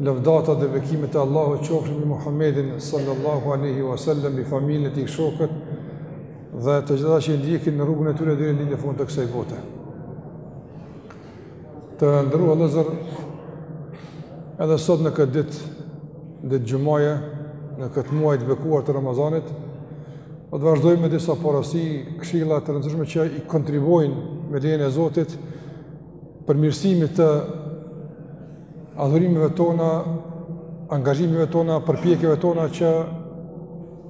Lavdatat dhe bekimet e Allahut qofshin mbi Muhammedin sallallahu alaihi wasallam, mbi familjen e tij, shokët dhe të gjithë ata që e ndjekin rrugën e tyre deri në ditën e fundit të kësaj bote. Të nderuar vëllezër edhe sot në këtë ditë, ditë xhumaje në këtë muaj të bekuar të Ramazanit do të vazhdojmë me disa porosi këshilla të rëndësishme që i kontribuojnë me lejen e Zotit përmirësimit të adhurimeve tona, angazhimeve tona, përpjekjeve tona që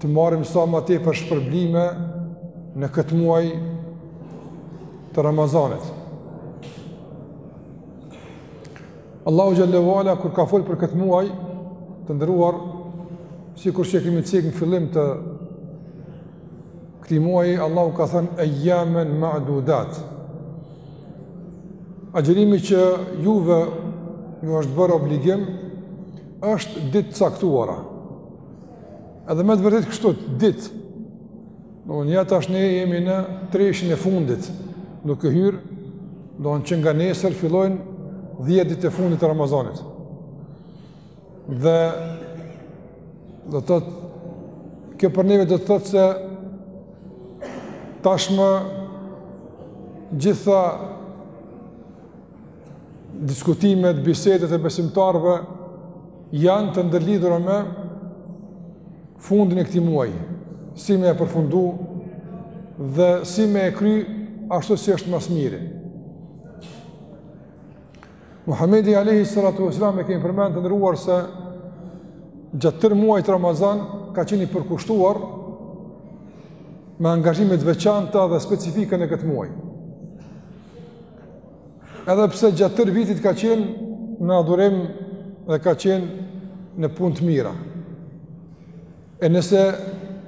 të marrim sa më tepër shpërblime në këtë muaj të Ramazanit. Allahu xhel-le ue ala kur ka fol për këtë muaj të nderuar, sikur që kemi cek në fillim të këtij muaji, Allahu ka thënë ayyaman ma'dudat. Agjërimi që juve ju është bërë obligim, është ditë të caktuara. Edhe me të vërtetë kështu, ditë. Nja tash ne jemi në treshin e fundit, duke hyrë, domethënë që nga nesër fillojnë dhjetë ditët e fundit të Ramazanit. Dhe do të kjo për neve do të thotë se tashmë gjitha diskutimet, bisedat e besimtarëve janë të ndërlidhura me fundin e këtij muaji, si me e përfundu dhe si me e kry ashtu si është ma s'miri. Muhamedi alayhi salatu wasallam e kemi përmend të nderuar se gjatë tërë muajit Ramazan ka qenë i përkushtuar me angazhime të veçanta dhe specifike në këtë muaj. Edhe pse gjatë tërë vitit ka qenë në adhurim dhe ka qenë në punë të mira. E nëse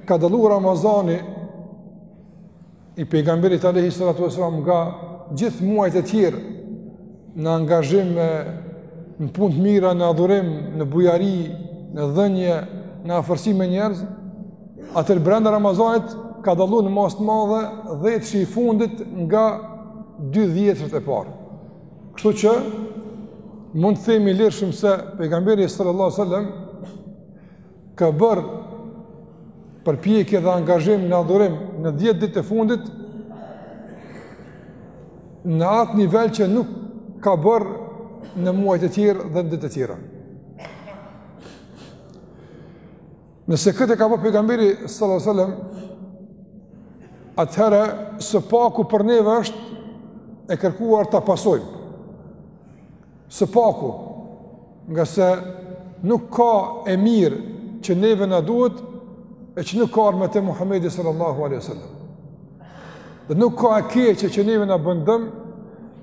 ka dallu Ramazani i pejgamberit alayhi salatu wasallam nga gjithë muajt e tjerë në angazhime në punë të mira, në adhurim, në bujari, në dhënje, në afërsi me njerëz, atëherë brenda Ramazanit ka dallu në masë të madhe dhjetëshi i fundit nga dy dhjetërat e para. Kështu që mund të themi lirshëm se pejgamberi sallallahu sallam ka bërë përpjekje dhe angazhim në adhurim në 10 ditët e fundit në atë nivel që nuk ka bërë në muajt e tjerë dhe në ditët e tjera. Nëse këtë e ka bërë pejgamberi sallallahu alajhi wasallam, atëherë së paku për neve është e kërkuar ta pasojmë. Së paku, nga se nuk ka të mirë që neve na duhet e që nuk na ka mësu Muhammedi sallallahu alaihi sallam. Dhe nuk ka të keqe që neve na bën dëm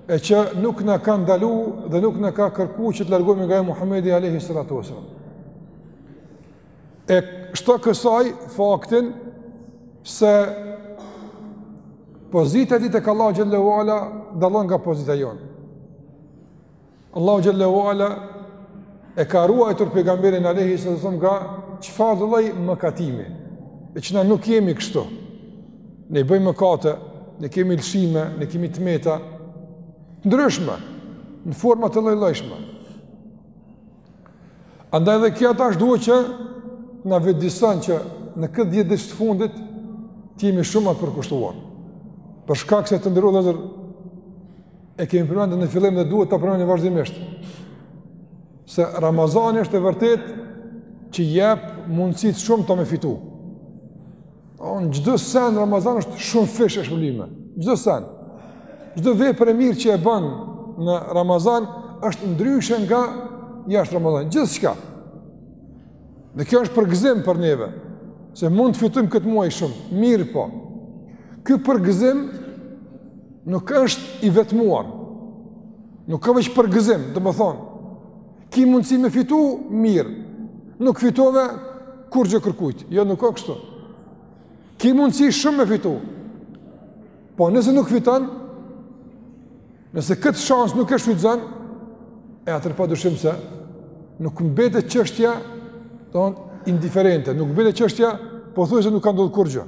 e që nuk na ka ndalu dhe nuk na ka kërku që të largohemi nga ajo Muhammedi alaihi sallatu sallam. E shto kësaj faktin se pozita e tij tek Allahu xhallahu ala dallon nga pozita jonë. Allahu xhallahu ala e ka ruajtur pejgamberin alayhi sallam nga çfarëdo lloj mëkatimi. E që na nuk jemi kështu. Ne bëjmë mëkate, ne kemi lëshime, ne kemi të meta të ndryshme në forma të llojllojshme. Andaj dhe kjo tash duhet që na vetëdijeson që në këtë 10 ditësh të fundit të jemi shumë të përkushtuar. Për shkak se të nderuar vëllezër e kemi përmendur në fillim dhe duhet ta përmendim vazhdimisht. Se Ramazani është e vërtetë që jep mundësi të shumta me fitu. Në çdo send Ramazani është shumëfish e shpërblime. Çdo send. Çdo vepër e mirë që e bën në Ramazan është ndryshe nga jashtë Ramazanit. Gjithçka. Dhe kjo është përgëzim për neve. Se mund të fitojmë këtë muaj shumë. Mirëpo ky përgëzim nuk është i vetmuar. Nuk ka veç përgëzim, domethënë. Ki mundësi me fitu mirë, nuk fitove kurgjo kërkujt, jo nuk o kështu. Ki mundësi shumë me fitu, po nëse nuk fiton, nëse këtë shans nuk e shfrytëzon, e atëherë pa dyshim se nuk mbetet çështja indiferente, nuk mbetet çështja pothuajse nuk ka ndodhë kurgjo.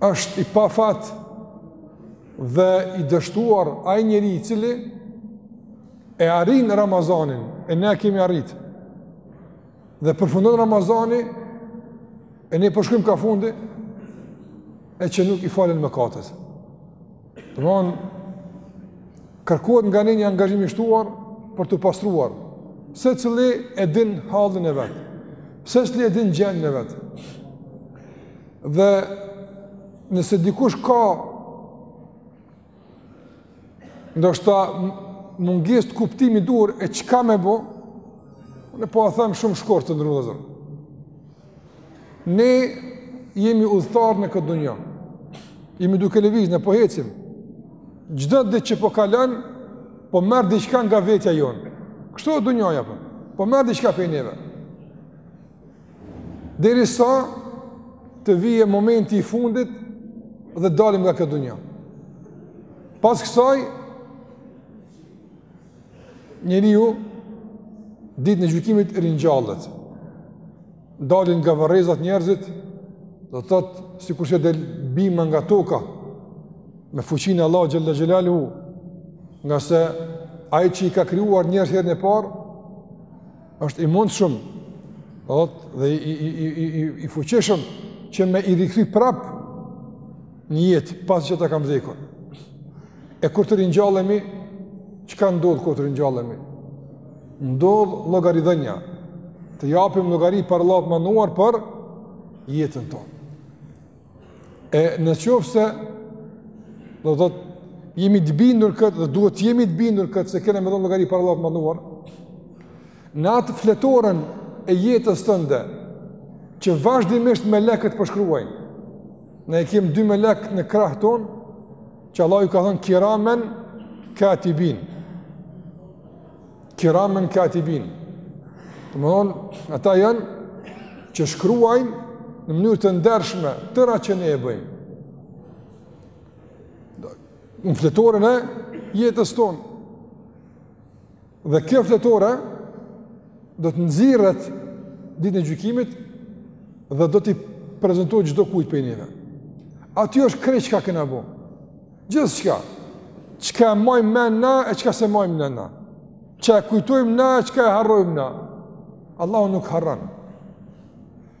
është i pafat dhe i dështuar ai njeri i cili e arrin Ramazanin, e ne e kemi arrit. Dhe përfundon Ramazani e ne po shkojmë kah fundi e që nuk i falen mëkatet. Domethon, kërkohet nga ne një angazhim i shtuar për t'u pastruar, secili e din hallin e vet, secili e din gjendjen e vet. Dhe nëse dikush ka ndoshta mungesë të kuptimit të duhur e çka me bo, unë po e them shumë shkurt të nderuar vëllezër Ne jemi udhëtarë në këtë dunja. Jemi duke lëviz, ne po ecim. Çdo ditë që po kalon, po merr diçka nga vetja jonë. Kështu është dunjaja po. Po merr diçka prej neve. Derisa të vijë momenti i fundit dhe dalim nga kjo dunja. Pas kësaj Njeriu ditën e gjykimit ringjallet. Dalin nga varrezat njerëzit, do të thotë sikur se del bima nga toka, me fuqinë e Allah xhelle xhelaluhu, ngase ai që i ka krijuar njerëzit herën e parë është i mundshëm, do të thotë dhe i i i i i fuqishëm që me i rikthy prap Një jetë, pasi që ata kanë vdekur. E kur të ringjallemi, çka ndodh kur të ringjallemi? Ndodh llogaridhënia, të japim llogari para Allahut të madhëruar për jetën tonë. E në qoftë se, do të thotë jemi të bindur në këtë dhe duhet të jemi të bindur në këtë se kena me dhënë llogari para Allahut të madhëruar, në atë fletoren e jetës tënde, që vazhdimisht melekët po e shkruajnë, Ne e kemi dy melek në krah tonë, që Allahu ju ka thënë kiramen katibin. Kiramen katibin. Domethënë, ata janë që shkruajnë në mënyrë të ndershme tëra që ne e bëjmë. Në fletoren e jetës tonë. Dhe kjo fletore do të nxirret ditën e gjykimit dhe do t'i prezantohet çdokujt prej neve. Aty është krejt çka kena bo. Gjithçka. Çka e majmë men na e çka s'e majmë men na. Çka e kujtojmë na e çka e harrojmë na. Allahu nuk harron.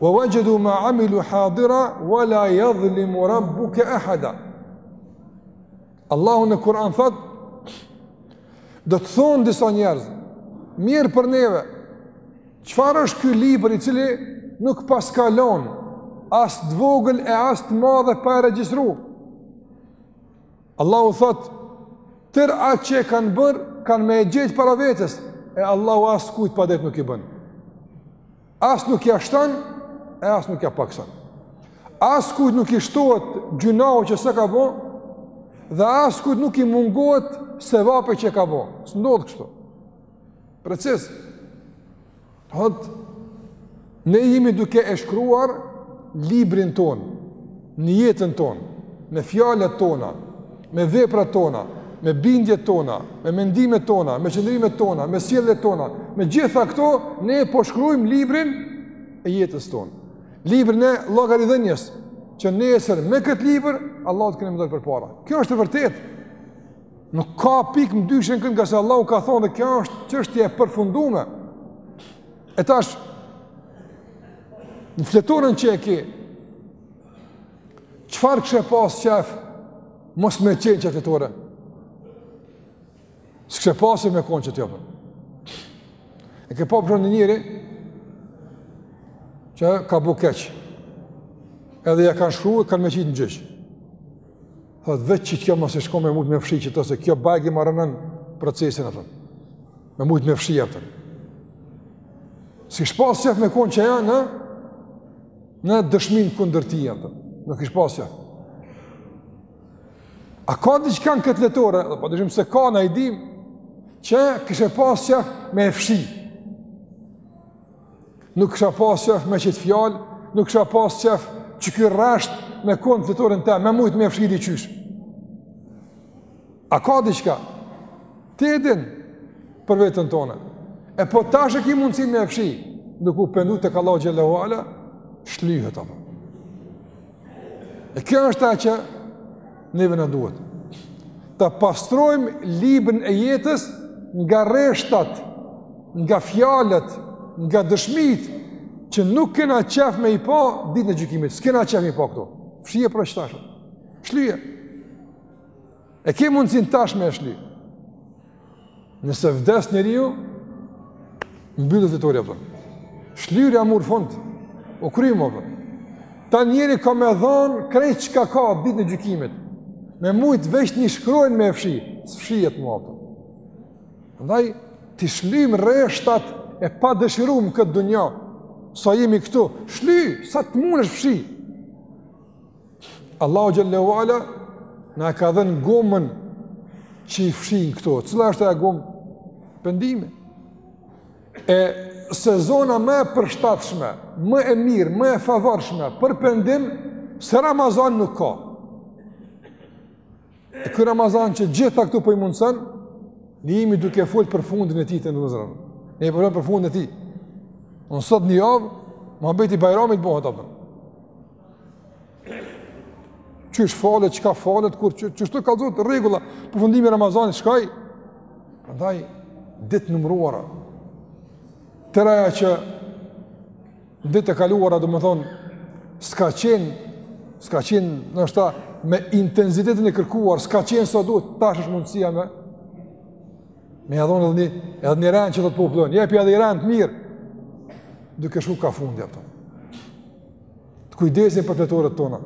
Wa wajadu ma amilu hadira wa la yadhlimu rabbuka ahada. Allahu në Kur'an thotë do të thonë disa njerëz mjerë për neve. Çfarë është ky libër i cili nuk paska lon as të vogël e as të madhe pa e regjistru? Allahu thotë, tërë atë që e kanë bërë, kanë me e gjet para vetes, e Allahu askujt padrejt nuk i bën. As nuk ia shton, e as nuk ia pakëson. Askujt nuk i shtohet gjynahu që s'e ka bo, dhe askujt nuk i mungohet sevapi që ka bo. S'ndodh kështu. Preciz. Atë, ne jemi duke e shkruar librin tonë, në jetën tonë, me fjalët tona, me veprat tona, me bindjet tona, me mendimet tona, me qëndrimet tona, me sjelljet tona, me gjitha këto ne po shkruajmë librin e jetës tonë. Librin e llogaridhënies që nesër me këtë libër Allahut i kem me dalë përpara. Kjo është e vërtetë. Nuk ka pikë me dyshu në këtë ngase Allahu ka thonë dhe kjo është çështje e përfundume. E tash, në fletoren që e ki, çfarë kishe pas qejf mos me qenë n'qit fletore? S'kishe pas qejf me konë qekjo, apo? E ke pa për shembull një njeri, që ka bo keq, edhe ia kanë shkru e kanë me qit në gjyq. Thot veç qikjo mos ish kon, me mujt me fshi qito se kjo bajagi ma rënon procesin, apo. Me mujt me fshi atë. S'kish pas qejf me kon qajo në në dëshmi kundër tij, apo. Nuk kish pas qejf. A ka diçka në këtë fletore? Pa dyshim se ka na e dim që kishe pas qejf me fshi. Nuk kisha pas qejf me qit fjalë, nuk kisha pas qejf qiky rresht me konë n'fletoren teme, me mujtë me e fshi diqysh. A ka diqka? Ti e din për veten tone. E po tash e ki mundësin me e fshi, duke u pendu tek Allahu xhele ue ala, shlyhet apo. E kjo është ajo që neve na duhet. Ta pastrojmë librin e jetës nga rreshtat, nga fjalët, nga dëshmitë, që nuk kena qejf me i pa ditën e gjykimit. S'kena qejf me i pa këto. Fshije pra tash. Shlyje. E ke mundësin tash me e shly. Nëse vdes njeriu, mbyllet fletorja, apo. Shlyrja mur fund, u kry mo, apo. Tani njeri ka me dhonë krejt çka ka ditën e gjykimit. Me mujtë veç një shkronjë me fshi, s'fshihet mo, apo. Andaj, t'i shlyjmë rreshtat e padëshirum n'këtë dunja, sa jemi këtu, shly, sa të mundesh, fshi. Allahu xhele ue ala na ka dhënë gomën që i fshin këto. Cila është ajo gomë? Pendimi. E sezona më e përshtatshme, më e mirë, më e favorshme për pendim se Ramazan nuk ka. E ky Ramazan që gjitha këto po i mundëson, ne jemi duke fol për fundin e tij të nderuar. Ne po për fundin e tij. Unë sot një javë, muhabeti i Bajramit bëhet apo. Qysh falet, çka falet, kur, qysh të kallzohet rregulla, përfundimi i Ramazanit, çka? Andaj, ditë t'numruara. Tëraja që Ditët e kaluara, domethonë, s'ka qenë, s'ka qenë, nashta, me intensitetin e kërkuar, s'ka qenë sa duhet, tash është mundësia me, me ia dhon edhe një, edhe një rend që thotë populli, jepi edhe i rend t'mirë, duke shku kah fundi, apo. Të kujdesemi për fletoret tona,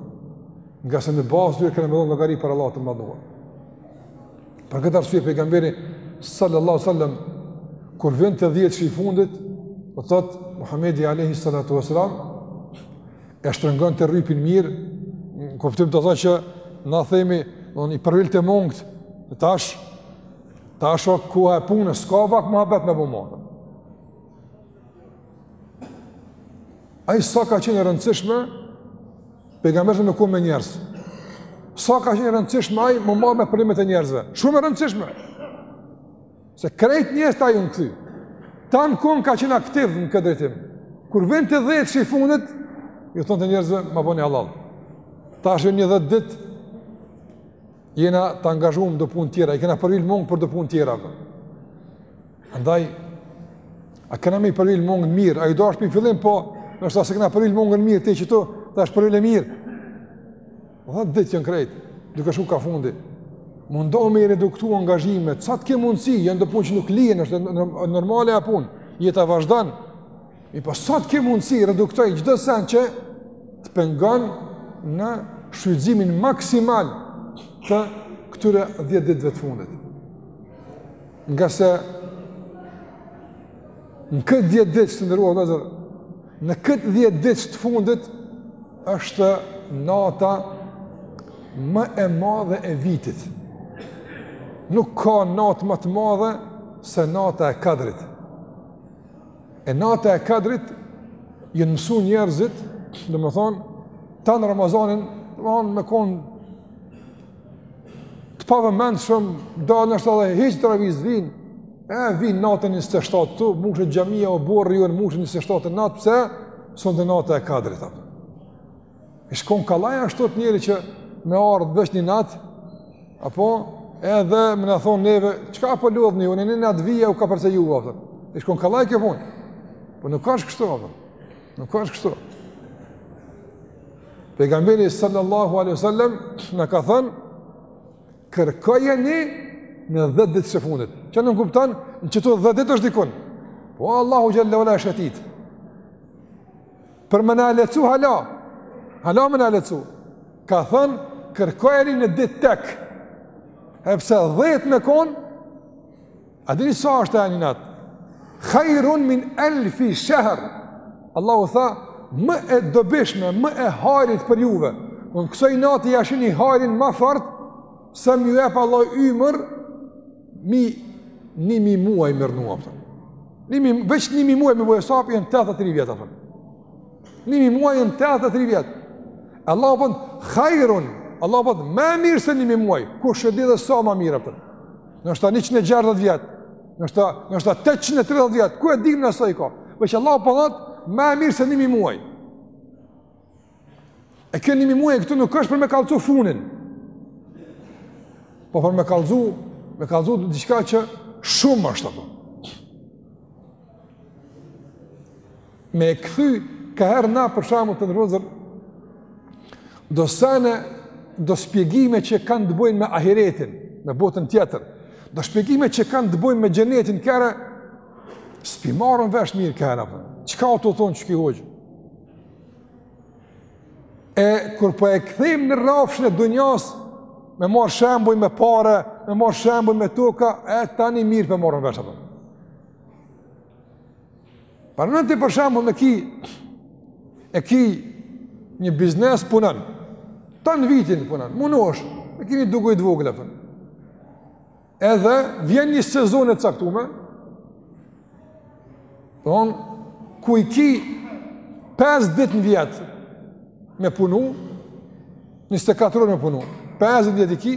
ngase në bazë t'tyre ke me dhonë llogari para Allahut të madhëruar. Për këtë arsye pejgamberi sallallahu alaihi wasallam kur vinte 10-shi i fundit, do thot Muhamedi alaihi salatu wasalam e shtrëngonte rrypin mirë, në kuptim të thotë që na themi, i përvilte mangët, e tash, tash o koha e punës, s'ka vakt muhabet me bo mo. Ai sa ka qenë e rëndësishme pejgamberi me kon me njerëz. Sa ka qenë e rëndësishme ai m'u marr me problemet e njerëzve. Shumë e rëndësishme. Se krejt njerëzt atij jan kthy. Tanë kohën ka qenë aktiv në këtë drejtim. Kur vinte 10-shi i fundit, ju thonte njerëzve, ma boni hallall. Tash një 10 ditë, jena të angazhum n'do punë tjera, i kena përvil mangët për do punë tjera. Po. Andaj, a kena me i përvil mangët mirë, ajo u dashtë prej n'fillim, po, nëse s'i kena përvil mangët mirë, te qëtu, tash përvili mirë. 10 ditë janë krejt, duke shku ka fundi. Mundohu me i reduktu angazhime, sa të ke mundësi, janë do punë që nuk lihen, është normale, ka punë, jeta vazhdon, Mirëpo sa të ke mundësi, reduktoj çdo sen që të pengon në shfrytëzimin maksimal të këtyre 10 ditëve të fundit. Ngase në këtë 10 ditë të nderuar vëllezër, në këtë 10 ditë të fundit është nata më e madhe e vitit. Nuk ka natë më të madhe se nata e kadrit. E nata e kadrit, janë mësu njerëzit, domethënë, tanë Ramazanin, domethënë, me konë të pavëmendshëm, do nashta edhe hiç teravi s'vinë, e vinë natën 27 ktu, mushet xhamia, oborri u mush, 27-ta natë, pse, sonte nata e kadrit, apo. I shkon kollaj ashtu te njeri që me ardhë veç një natë, apo edhe me na thonë neve, çka po lodheni, unë një natë vij e u kapërcej ju, apo. I shkon kollaj kjo punë. Po nuk është kështu, apo. Nuk është kështu. Pejgamberi sallallahu alaihi sallam na ka thënë, kërkojeni në 10 ditëshin e fundit. Çka nënkupton, në qëto 10 ditë është dikun. Po Allahu xhelle ue ala është e titë. Për me na lehtësu hala. Hala me na lehtësu. Ka thën kërkojeni në ditë tek. E pse duhet me kon. A dini sa është ajo natë? Khairun min alf shahr. Allahu tha më e dobishme, më e hajrit për juve. Unë kësaj nate ia shtij hajrin ma fort, se me ju jap hala ymër, Mi, një mi muaj me rrnu, kupton. Një mi, veç një mi muaj me bo hesap, janë 83 vjet, kupton. Një mi muaj janë 83 vjet. Allahu po thot, hajrun, Allahu po thot, ma e mirë se një mi muaj, kush e di edhe sa ma mirë, kupton. Noshta 160 vjet, noshta, noshta 830 vjet, ku e dimë na sa i ka. Veç Allahu po thot, ma e mirë se një mi muaj. E kjo një mi muaj këtu nuk është për me kallzu funin. Po për me kallzu, me kallzu diçka që shumë është apo. Me e kthy, ka herë na për shembull të nërëzër, do sene, do shpjegime që kanë të bojnë me ahiretin, me botën tjetër, do shpjegime që kanë të bojnë me xhenetin, kërë, s'pi marrin vesh mirë kërë, çka o tu thonë ky hoxhë? E kur po e kthejmë në rrafshin e dunjas, me marrë shembuj me pare, me marrë shembuj me toka, e tani mirë po marrin vesh ato. Parameno ti për shembull n'e ki, e ki një biznes, punon, tan vitin punon, munohesh, e ki një dugaj të vogël, kupton. Edhe vjen një sezonë e caktume, kupton, ku i ki 5 ditë në vjet me punu, 24 orë me punu. 5 ditë i ki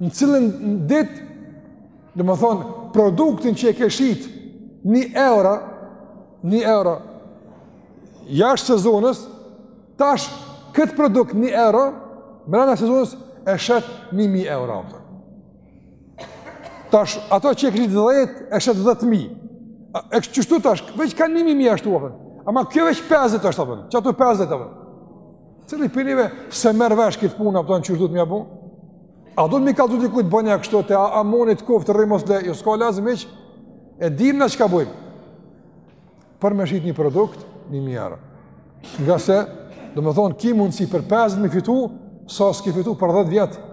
në cilën ditë do me thonë produktin që e ke shit 1 euro, 1 euro jashtë sezonës Tash këtë produkt 1 euro, brenda sezonës e shet 1000 euro. Tash ato që e ke shit 10 e shet 10000. E kështu që tash, veç kanë 1000 ashtu apo. Ama kjo veç 5 dit është apo. Qato 5 dit apo. Cili pi neve s'e merr vesh këtë punë apo qysh duhet me ia bo. A duhet me i kallzu dikujt bone kështu amanet t'koftë rri mos fle, jo s'ka lazëm hiç. E dim na çka bëjmë. për me shit një produkt, një mi euro. Ngase, do me thonë, ki mundësi për 5 dit me fitu, sa s'ki fitu për 10 vjetë.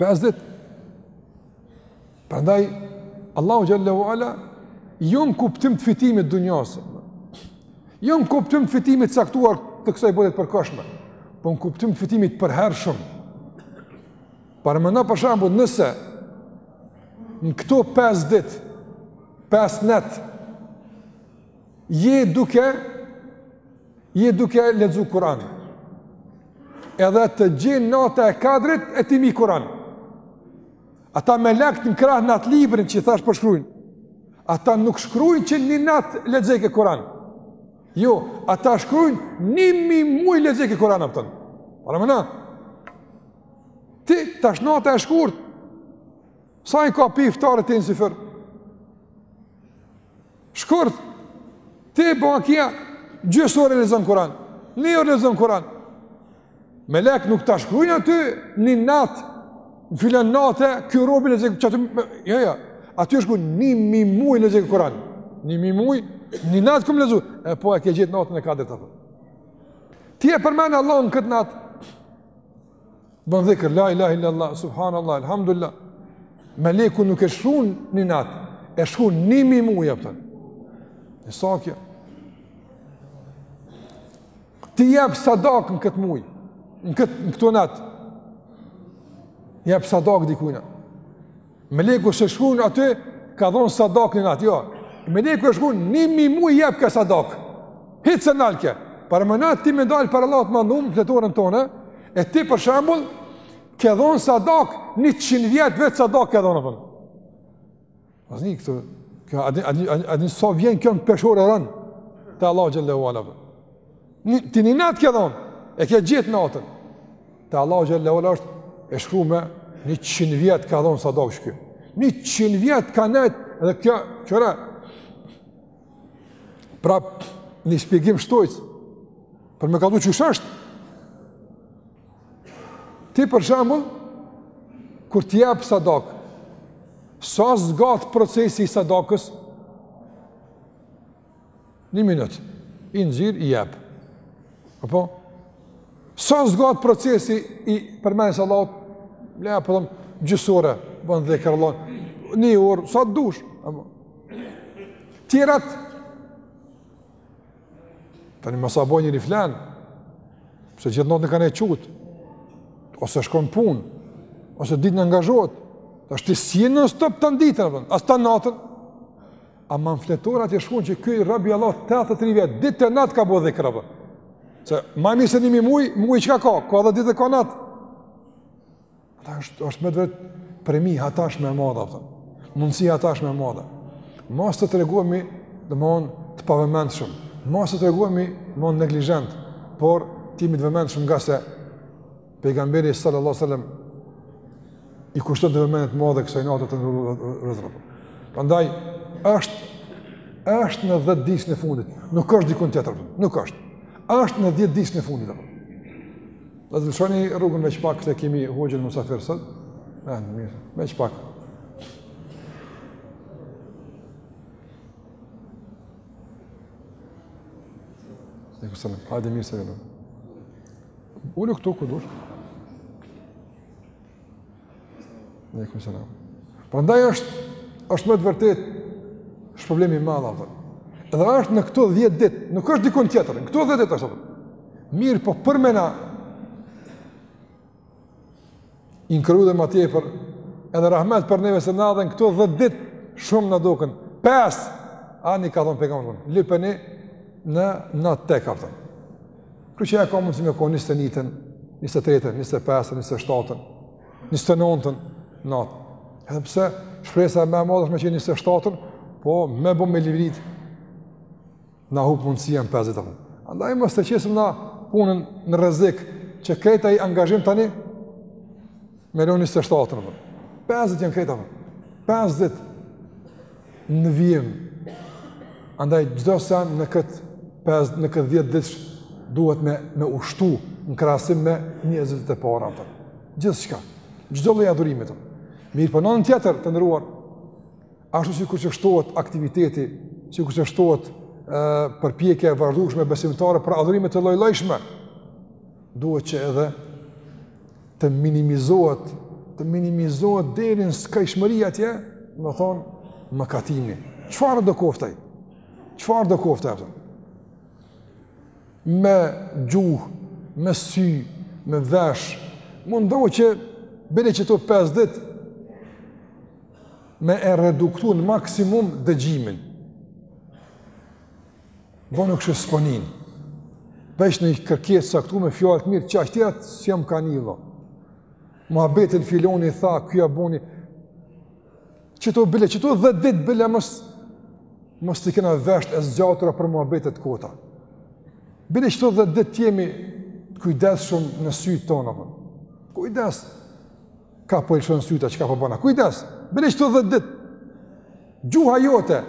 5 dit. Prandaj, Allahu Xhel-le ue Ala, jo në kuptim të fitimit t'dunjasë, jo në kuptim të fitimit t'caktuar të kësaj bote t'përkohshme, po në kuptim të fitimit t'përhershëm, Parameno për shembull nëse në këto 5 dit, 5 net, je duke, je duke lexu Kur'an. Edhe të gjen nata e kadrit e ti mi Kur'an. Ata melekt në krah në atë librin që thash po shkrujnë. Ata nuk shkrujnë që një nat lexeke Kur'an. Jo, ata shkrujnë një mi muaj lexeke Kur'an. Para më në, Ti, tash nata e shkurt. Sa i ka pi iftarit e në syfyr? Shkurt. Ti, bakia, gjysë ore lexon Kuran. Një orë lexon Kuran. Melek nuk ta shkrujnë aty një natë, në filan natë, ky robi lexon qaty, jo, jo, aty është ku një mi muj lexon Kuran, një mi muj, një natë ke lexu, e po e ke gjet natën e Kadrit, apo. Ti e përmend Allahun këtë natë, Bën dhikr, la ilahe illallah, subhanallah, alhamdulillah. Meleku nuk e shkruan një nat, e shkruan një mi muj apo. E sa kjo? Ti jep sadak në këtë muj, në këtë në këtë nat. Jep sadak dikujt. Meleku s'e shkrun aty, ka dhonë sadak një natë, jo. Meleku e shkrun, një mi muj jep ka sadak. Hitë se nalke. Paramendo ti me dalë para Allahut ma ndumë, fletorën tonë, e ti për shembull, ke dhonë sadak, një qind vjet vetë sadak ke dhonë, apo. Asë një këtë, ka, adin, adin, adin, adin, sa vjen kjo në peshore e rëndë, te Allahu xhelle ve ala, apo. Ti një natë ke dhonë, e ke gjet natën. Te Allahu xhelle ve ala është e shkru me 100 vjet ka dhon sadak ky. 100 vjet ka nejt dhe kjo qëra pra një shpjegim shtojcë për me kallxu qysh është ti për shembull kur ti jep sadak sa zgat procesi i sadakës Një minut, i nxjerr, i jep. Apo? Sa zgat procesi i përmendjes së Allahut, leja për po dhëmë, gjysë ore, bën dhikrullah, një orë, sa të dush, apo? Tjerat, tani masa bon njeri flen, se gjithë natën ka nejt çut, ose shkon në punë, ose ditën angazhohet, tash ti s'je non stop tan ditën, as tan natën, Aman fletorja t'i shkrun që ky robi Allahut 83 vjet ditë e natë ka bo dhikr apo. Se ma nisi një mi muj, muj çka ka, ka edhe ditë e ka natë. Ata është është më vet premi jashtme e madhe apo. Mundsi jashtme e madhe. Mos të tregohemi domthon të pavëmendshëm. Mos të tregohemi domthon neglizhent, por t'jemi të vëmendshëm ngase Pejgamberi sallallahu alajhi wasallam i kushtonte vëmendje të madhe kësaj natë të vëllezër. Prandaj është është në 10 ditët e fundit, nuk është diku tjetër, nuk është. Është në 10 ditët e fundit apo. Lëshoni rrugën veç pak se kemi hoxhën musafir sot. Ja, ah, mirë, veç pak. Alejkum selam, hajde mirë se gëllëm. Ulu këtu ku dush. Alejkum selam. Prandaj është është me të vërtetë është problem i madh atë. Edhe është në këto 10 ditë, nuk është dikun tjetër, në këto 10 ditë është. Mirëpo për me na inkuraju edhe ma tepër, edhe rahmet për neve se na edhe këto dhet dit, shumë na duken, pesë, ani ka thonë pejgamberi, lypeni në net tek ka thonë. Kërë që e ka mundësi me kon 21-ën, 23-ën, 25-ën, 27-ën, 29-ën, natë. Edhe pse shpresa ma e madhe është me qenë 27-ën, po me bo me livrit, Na hup mundësia, janë pesë ditë. Andaj mos ta qesim na punën në rrezik që krejt ai angazhim tani me e lonë 27-ën. 5 ditë janë krejt. 5 ditë në vijim. Andaj çdo sen në kët 5 në kët 10 ditë duhet me m'u shtu në krahasim me 20 të parat ato. Gjithçka. Çdo lloj adhurimi ato. Mirëpo n'anën tjetër të nderuar. Ashtu sikur që shtohet aktiviteti, sikur që shtohet përpjekja e vazhdueshme besimtare për adhurime të llojllojshme, duhet që edhe të minimizohet, të minimizohet deri në skajshmëri atje, domethonë mëkatimi. Çfarëdo koftë ai. Çfarëdo koftë ai ato. Me gjuhë, me sy, me vesh, mundohu që bile qëto 5 ditë me e reduktu në maksimum dëgjimin. Bonu kishe s'po nin, veç ni kërkesë t'caktume, fjalë t'mirë, qashtu tjerat s'jam ka i nij. Muhabetin, filoni tha, ky ja boni, qëto bile, qëto dhet ditë bile mos, mos t'i kena veshët e zgjatura për muhabetet e kota. Bile qëto dhet ditë të jemi të kujdesshëm në sytë tonë, kujdes, Ka po lëshon sytë, çka po bon? Kujdes, bile qëto 10 ditë. Gjuha jote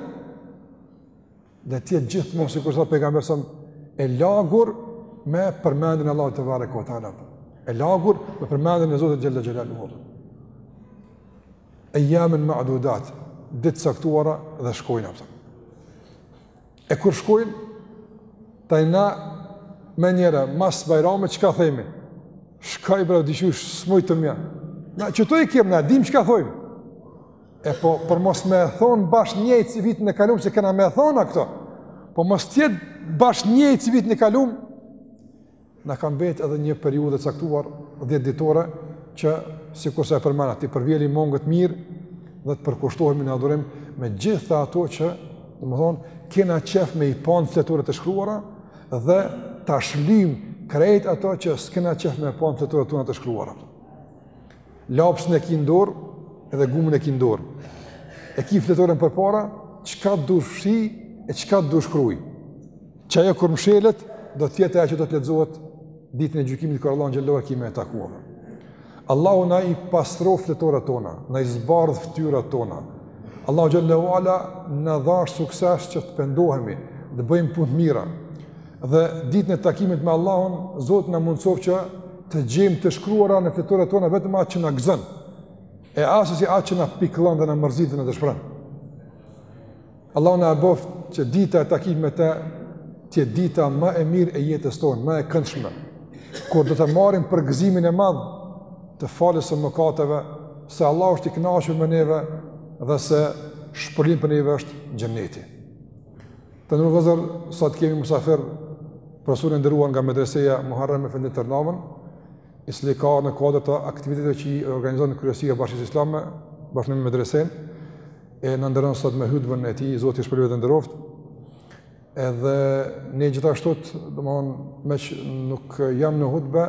le të jetë gjithmonë sikur tha pejgamberi sa e lagur me përmendjen e Allahut tebareke ve teala. E lagur me përmendjen e Zotit xhel-le xhelaluhu. Ejjamen ma'dudat, ditë t'caktuara dhe shkojnë ato. E kur shkojnë, tani na menjëherë, mas Bajramit, çka themi? Shkoj, bre, diqysh, s'muj të mja. Na, qëto i kemi, na, dim çka thojmë. E po, për mos me e thonë bash njëjtë si vitin e kalumë, se kena me i thonë këto. Po mos t'jetë bash njëjtë si vitin e kalumë, Na ka mbetë edhe një periudhë e caktuar, 10 ditore, që sikur sa e përmena, t'i përvjelim mongët mirë dhe të përkushtohemi në adhurim me gjitha ato që, domethonë, kena qejf me i pa n'fletore të shkruara dhe t'i shlyjmë krejt ato që s'kena qejf me pa n'fletoret tona të shkruara. Lapsin e ki n'dorë edhe gumën e ki n'dorë. E ki fletoren përpara, çka dush fshij e çka dush shkruj. Që ajo kur mshelet, do të jetë ajo që do të lexohet ditën e gjykimit kur Allahun xhele kemi me takuar. Allahu na i pastroftë fletoret tona, na i zbardhtë fytyrat tona. Allahu xheleshanuhu na dhashtë sukses që të pendohemi, të bëjmë punë të mira. Dhe ditën e takimit me Allahun, Zoti na mundësoftë që të gjejmë të shkruara në fletoret tona vetëm atë që na gëzon. E assesi atë që na pikllon dhe na mërzit dhe na dëshpëron. Allahu na e bëftë që dita e takimit me të të jetë dita më e mirë e jetës tonë, më e këndshme. Kur do ta marrim përgëzimin e madh të faljes së mëkateve, se Allahu është i kënaqur me neve dhe se shpërblim për neve është xheneti. Të nderuar vëllezër, sot kemi musafir profesorin e nderuar nga medreseja Muharrem efendi Tërnavën, i cili ka në kuadër të aktiviteteve që i organizon Kryesia e Bashkësisë Islame, bashkë me medresenë, e na nderon sot me hytben e tij, Zoti e shpërbleftë dhe e nderoftë, edhe ne gjithashtu, domethonë, meqë nuk jam në hutbe,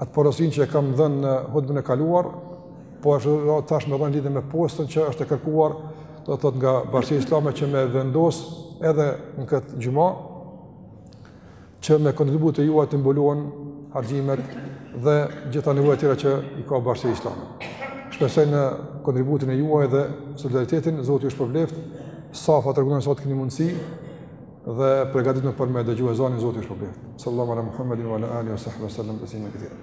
atë porosinë që e kam dhënë në hutben e kaluar, po edhe tash me e dhënë lidhje me postën që është e kërkuar, do të thotë nga Bashkësia Islame që me vendos edhe në këtë xhuma, që me kontributet e juaja t'i mbulojnë harxhimet dhe gjitha nevojat e tjera që i ka Bashkësia Islame. Shpresoj në kontributin e juaj dhe solidaritetin, Zoti ju shpërbleftë, safat rregulloni sa të keni mundësi dhe pregatituni për me dëgju ezanin, Zoti ju shpërbleftë. Sallallahu ala Muhammedin wa ala alihi wa sahbihi wa sallam tesliman kethira.